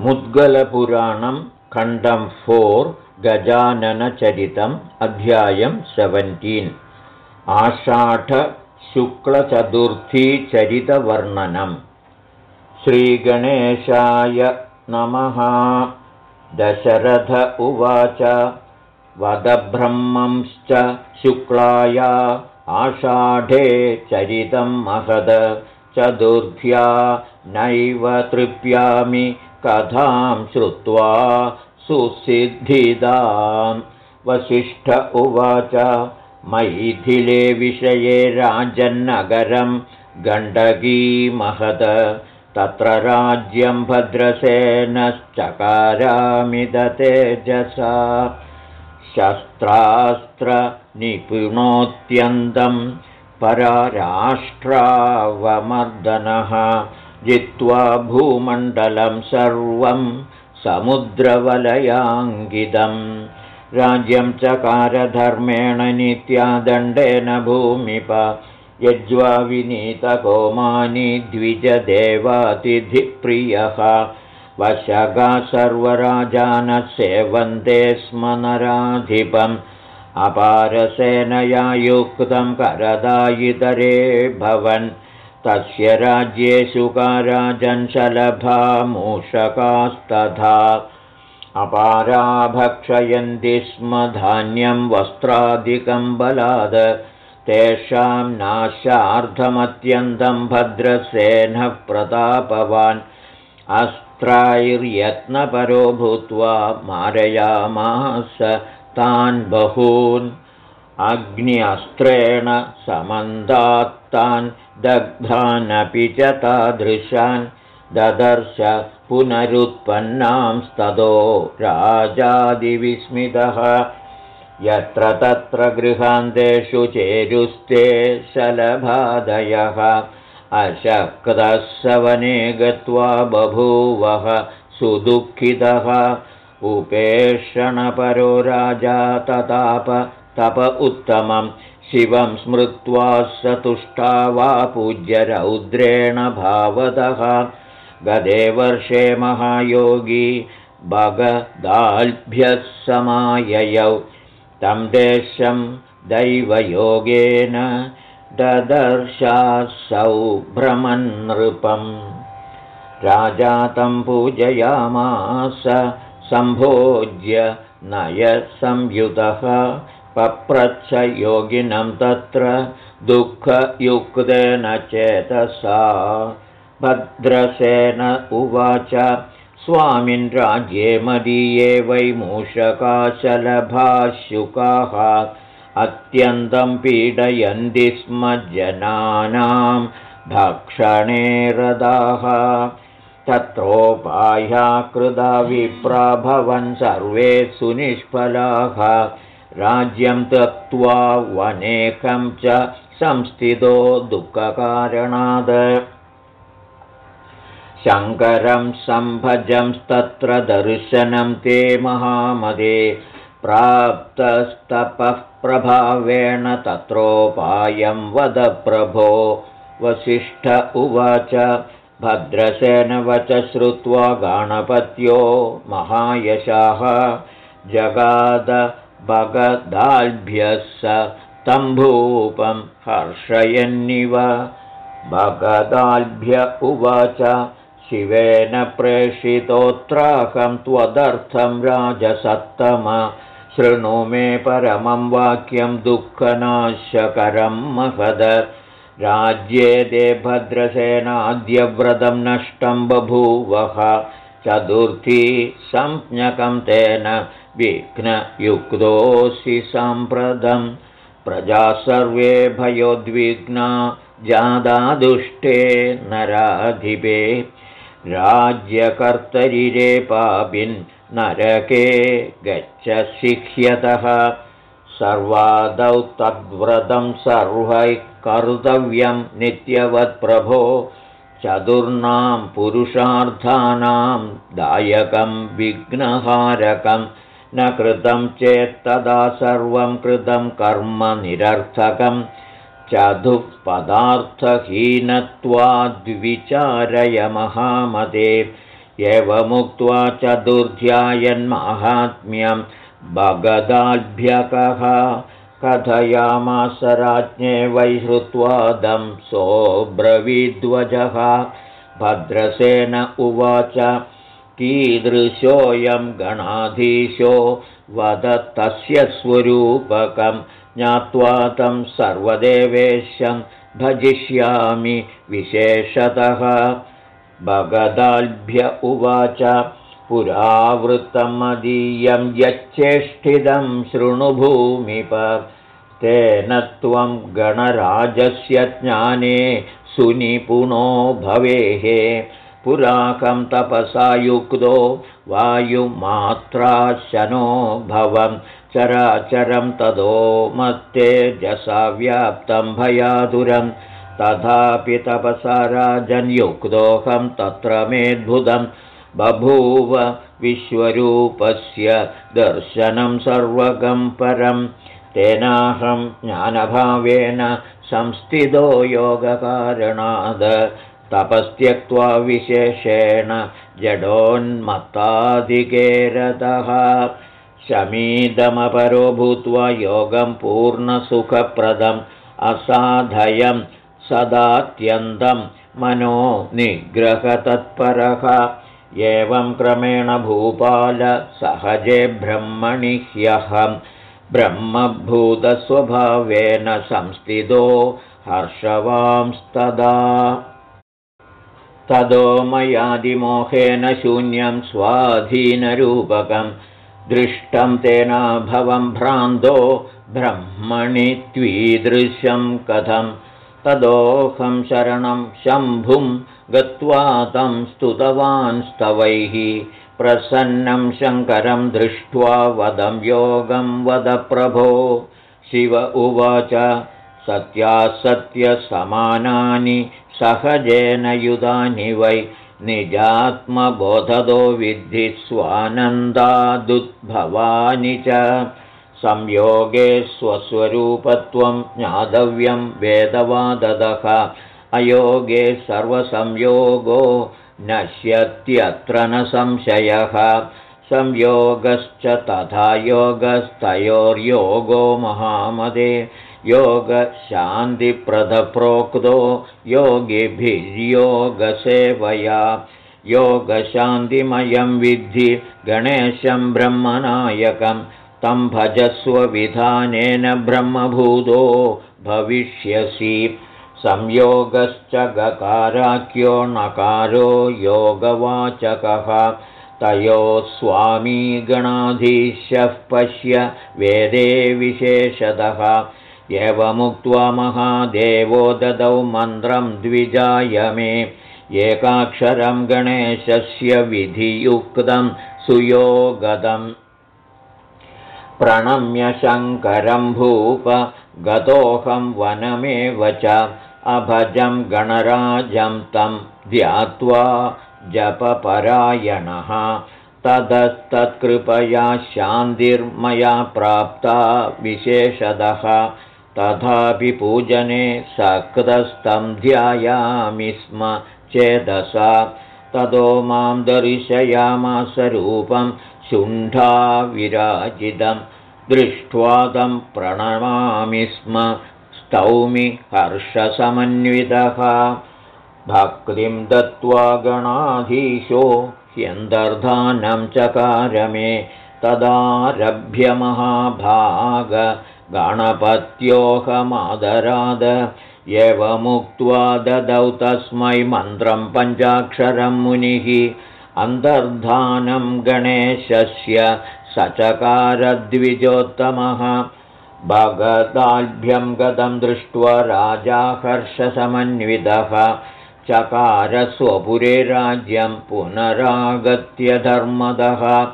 मुद्गलपुराणं खण्डं फोर् गजाननचरितम् अध्यायं सेवेण्टीन् आषाढशुक्लचतुर्थीचरितवर्णनम् श्रीगणेशाय नमः। दशरथ उवाच। वदब्रह्मंश्च शुक्लाया आषाढे चरितं महद। चतुर्थ्या नैव तृप्यामि कथां श्रुत्वा सुसिद्धिदां वसिष्ठ उवाच मैथिले विषये राजन्नगरं गण्डकीमहद तत्र राज्यं भद्रसेनश्चकारामिदतेजसा शस्त्रास्त्रनिपुणोऽत्यन्तं पराराष्ट्रावमर्दनः जित्वा भूमण्डलं सर्वं समुद्रवलयाङ्गिदं राज्यं चकारधर्मेण नित्यादण्डेन भूमिप यज्वा विनीतकोमानि द्विजदेवातिथिप्रियः। वशगा सर्वराजानः सेवन्ते स्म नराधिपम्। अपारसेनया युक्तं करदायितरे भवन् तस्य काराजञ्चलभा मूषकास्तथा अपारा भक्षयन्ति स्म धान्यं वस्त्रादिकं बलाद तेषां नाशार्धमत्यन्तं भद्रसेनः प्रतापवान् अस्त्रैर्यत्नपरो भूत्वा मारयामास तान् बहून् अग्न्यस्त्रेण समन्दात्तान् दग्धानपि च तादृशान् ददर्श पुनरुत्पन्नांस्ततो राजादिविस्मितः। यत्र तत्र गृहान्तेषु चेरुस्ते शलभादयः। अशक्तः सवने गत्वा बभूवः सुदुःखितः। उपेषणपरो राजा तताप तप उत्तमं शिवं स्मृत्वा स तुष्टा वा पूज्य रौद्रेण भावतः। गदे वर्षे महायोगी भगदाल्भ्यः समाययौ। तं देशं दैवयोगेन ददर्शासौ भ्रमन्नृपम्। राजा तं पूजयामास सम्भोज्य नयसंयुतः पप्रच्छ योगिनं तत्र दुःखयुक्तेन चेतसा। भद्रसेन उवाच स्वामिन् राज्ये मदीये वै मूषकाशलभाशुकाः अत्यन्तं पीडयन्ति स्म जनानां भक्षणे रदाः तत्रोपाह्या विप्रभवन् सर्वे सुनिष्फलाः राज्यं त्यक्त्वा वनेकं च संस्थितो दुःखकारणाद्। शङ्करं सम्भजंस्तत्र दर्शनं ते महामदे प्राप्तस्तपः प्रभावेण तत्रोपायं वद प्रभो वसिष्ठ उवाच भद्रसेनवच श्रुत्वा गणपत्यो महायशाः जगाद भगदाल्भ्यः स तम्भूपं हर्षयन्निव। भगदाल्भ्य उवाच शिवेन प्रेषितोत्राहं त्वदर्थं राजसत्तम। शृणु मे परमं वाक्यं दुःखनाशकरं महद। राज्ये दे भद्रसेनाद्यव्रतं नष्टं बभूवः। चतुर्थी संज्ञकं तेन विघ्नयुक्तोऽसि साम्प्रतं। प्रजा सर्वे भयोद्विग्ना जादादुष्टे नराधिपे। राज्यकर्तरिरे पापिन् नरके गच्छ शिह्यतः सर्वादौ तद्व्रतं सर्वैः कर्तव्यं नित्यवत्प्रभो चतुर्णां पुरुषार्थानां दायकं विघ्नहारकं न कृतं चेत्तदा सर्वं कृतं कर्म निरर्थकं। चतुःपदार्थहीनत्वाद्विचारय महामते एवमुक्त्वा चतुर्ध्यायन्माहात्म्यं भगदाभ्यकः। कथयामास राज्ञे वैहृत्वादं सोऽब्रवीद्वजः। भद्रसेन उवाच कीदृशोऽयं गणाधीशो वद तस्य स्वरूपकं। ज्ञात्वा तं सर्वदेवेशं भजिष्यामि विशेषतः। भगदाल्भ्य उवाच पुरावृत्तमदीयं यच्चेष्टिदं शृणुभूमिप तेन त्वं गणराजस्य ज्ञाने सुनिपुणो भवेः पुराकं तपसा युक्तो वायुमात्राशनो भवं चराचरं तदो मत्तेजसा व्याप्तं भयातुरं तथापि तपसा राजन्युक्तोऽहं तत्र मेद्भुतं बभूव विश्वरूपस्य दर्शनं सर्वगं परं तेनाहं ज्ञानभावेन संस्थितो योगकारणाद तपस्त्यक्त्वा विशेषेण जडोन्मत्ताधिकेरतः। शमीदमपरो भूत्वा योगं पूर्णसुखप्रदम् असाधयं सदात्यन्तं मनो निग्रहतत्परः। एवं क्रमेण भूपालसहजे ब्रह्मणि ह्यहं ब्रह्मभूतस्वभावेन संस्थितो हर्षवांस्तदा तदो मयादिमोहेन शून्यं स्वाधीनरूपकं दृष्टं तेनाभवं भ्रान्तो ब्रह्मणि त्वीदृशं कथं तदोऽहं शरणं शम्भुं गत्वा तं स्तुतवांस्तवैः प्रसन्नं शङ्करं दृष्ट्वा वदं योगं वद प्रभो शिव उवाच सत्यासत्यसमानानि सहजेन युधानि वै निजात्मबोधदो विद्धि स्वानन्दादुद्भवानि च। संयोगे स्वस्वरूपत्वं ज्ञातव्यं वेदवाददः। अयोगे सर्वसंयोगो नश्यत्यत्र न संशयः। संयोगश्च तथा योगस्तयोर्योगो महामदे योगशान्तिप्रदप्रोक्तो योगिभिर्योगसेवया। योगशान्तिमयं विद्धि गणेशं ब्रह्मनायकं तं भजस्वविधानेन ब्रह्मभूतो भविष्यसि। संयोगश्च गकाराख्यो नकारो योगवाचकः। तयोः स्वामी गणाधीशः पश्य वेदे विशेषतः एवमुक्त्वा महादेवो ददौ मन्त्रं द्विजाय मे एकाक्षरं गणेशस्य विधियुक्तं सुयोगदम्। प्रणम्य शङ्करं भूप गतोऽहं वनमेव च अभजं गणराजं तं ध्यात्वा जपपरायणः। ततस्तत्कृपया शान्तिर्मया प्राप्ता विशेषदः तथापि पूजने सकृतस्तं ध्यायामि स्म चेदसा। ततो मां दर्शयामासरूपं शुण्ठाविराजितं। दृष्ट्वा तं प्रणमामि स्म। स्तौमि हर्षसमन्वितः। भक्तिं दत्त्वा गणाधीशो ह्यन्तर्धानं चकारमे तदारभ्य महाभाग गणपत्योऽहमादराद एवमुक्त्वा ददौ तस्मै मन्त्रं पञ्चाक्षरं मुनिः। अन्तर्धानं गणेशस्य सचकारद्विजोत्तमः। भगदाभ्यं गतं दृष्ट्वा राजाहर्षसमन्वितः। चकारस्वपुरे राज्यं पुनरागत्य धर्मदः।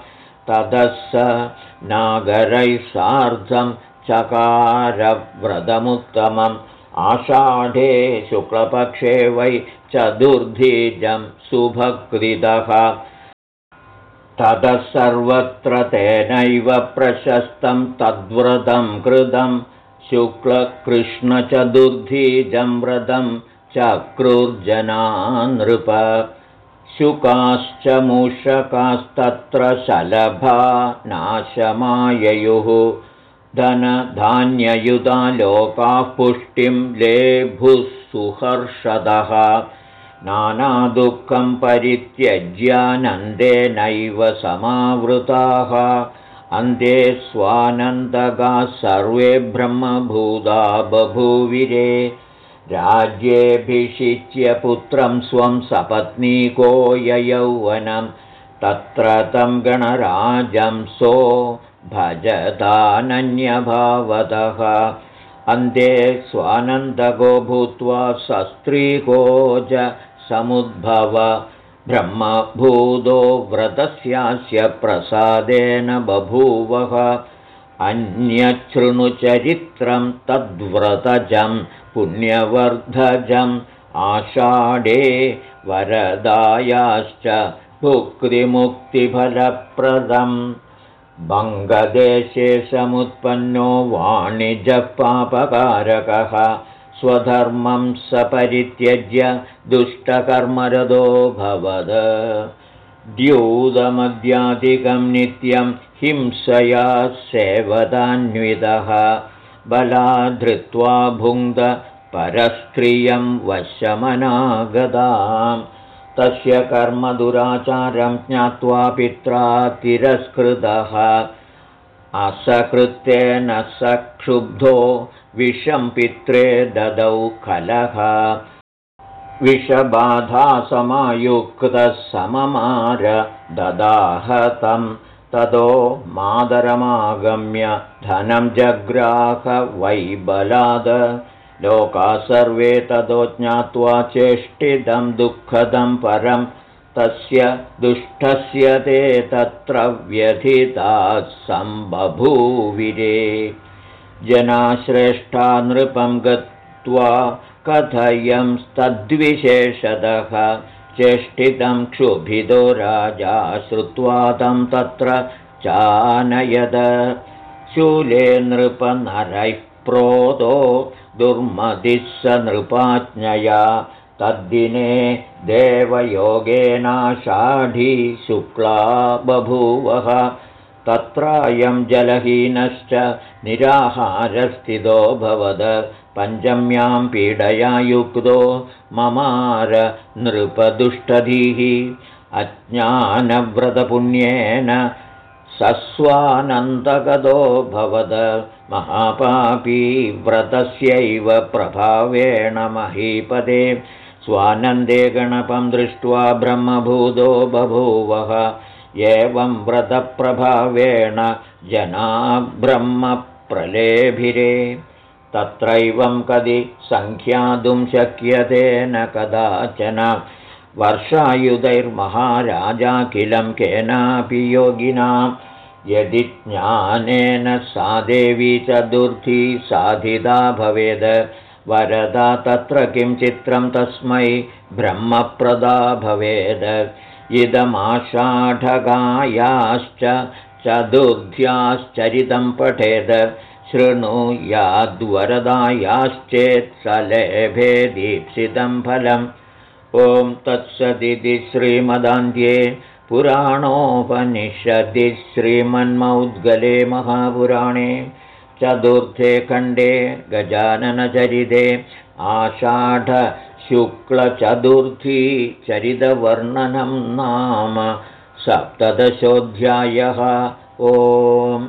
ततः स नागरैः सार्धं चकारव्रतमुत्तमम्। आषाढे शुक्लपक्षे वै चतुर्धीजं सुभकृतः ततः सर्वत्र तेनैव प्रशस्तं तद्व्रतं कृतं। शुक्लकृष्णचतुर्धीजं व्रतं चक्रुर्जना नृप शुकाश्च मूषकास्तत्र शलभा नाशमाययुः धनधान्ययुधा लोकाः पुष्टिं लेभुः सुहर्षदः नानादुःखं परित्यज्यानन्देनैव समावृताः। अन्ते स्वानन्दगाः सर्वे ब्रह्मभूता बभूविरे। राज्येऽभिषिच्य पुत्रं स्वं सपत्नीको ययौवनं। तत्र तं गणराजं सो भजतानन्यभावतः अन्ते स्वानन्दको भूत्वा सस्त्रीको च समुद्भव। ब्रह्मभूतो व्रतस्यास्य प्रसादेन बभूवः। अन्यच्छृणुचरित्रं तद्व्रतजं पुण्यवर्धजम् आषाढे वरदायाश्च भुक्तिमुक्तिफलप्रदम् बङ्गदेशे समुत्पन्नो वाणिजपापकारकः स्वधर्मं सपरित्यज्य दुष्टकर्मरदो भवद। द्यूतमद्याधिकं नित्यं हिंसया सेवदान्वितः बलाधृत्वा भुङ्ग परस्त्रियं वशमनागदाम् तस्य कर्मदुराचारं ज्ञात्वा पित्रा तिरस्कृतः। असकृत्येन सक्षुब्धो विषं पित्रे ददौ कलः विषबाधासमायुक्तः सममार ददाहतं ततो मादरमागम्य धनं जग्राह वैबलाद लोका सर्वे ततो ज्ञात्वा चेष्टितं दुःखदं परं तस्य दुष्टस्य ते तत्र व्यथिताः सम्बभूविरे। जनाश्रेष्ठा नृपं गत्वा कथयंस्तद्विशेषतः चेष्टितं क्षुभिदो राजा श्रुत्वा तं तत्र चानयद। शूले नृपनरैः प्रोतो दुर्मदिः स नृपाज्ञया तद्दिने देवयोगेनाषाढी शुक्ला बभूवः। तत्रायं जलहीनश्च निराहारस्थितो भवद। पञ्चम्यां पीडया युक्तो ममार नृपदुष्टधीः। अज्ञानव्रतपुण्येन सस्वानन्दगतो भवद महापापी व्रतस्यैव प्रभावेण महीपदे। स्वानन्दे गणपं दृष्ट्वा ब्रह्मभूतो बभूवः। एवं व्रतप्रभावेण जना ब्रह्मप्रलेभिरे। तत्रैवं कदि सङ्ख्यातुं शक्यते न कदाचन वर्षायुधैर्महाराजाखिलं केनापि योगिना। यदि ज्ञानेन सा देवी चतुर्थी साधिता भवेद्। वरदा तत्र किं चित्रं तस्मै ब्रह्मप्रदा भवेद्। इदमाषाढगायाश्च चतुर्ध्याश्चरितं पठेद। शृणुयाद्वरदायाश्चेत् सलेभे दीप्सितं फलम् ॐ तत्सदिति श्रीमदान्ध्ये पुराणोपनिषदि श्रीमन्मौद्गले महापुराणे चतुर्थे खण्डे गजाननचरिते आषाढशुक्लचतुर्थी चरितवर्णनं नाम सप्तदशोऽध्यायः। ओम्